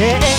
Hey,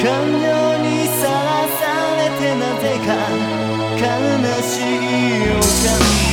感情にさらされてなぜか。悲しい予感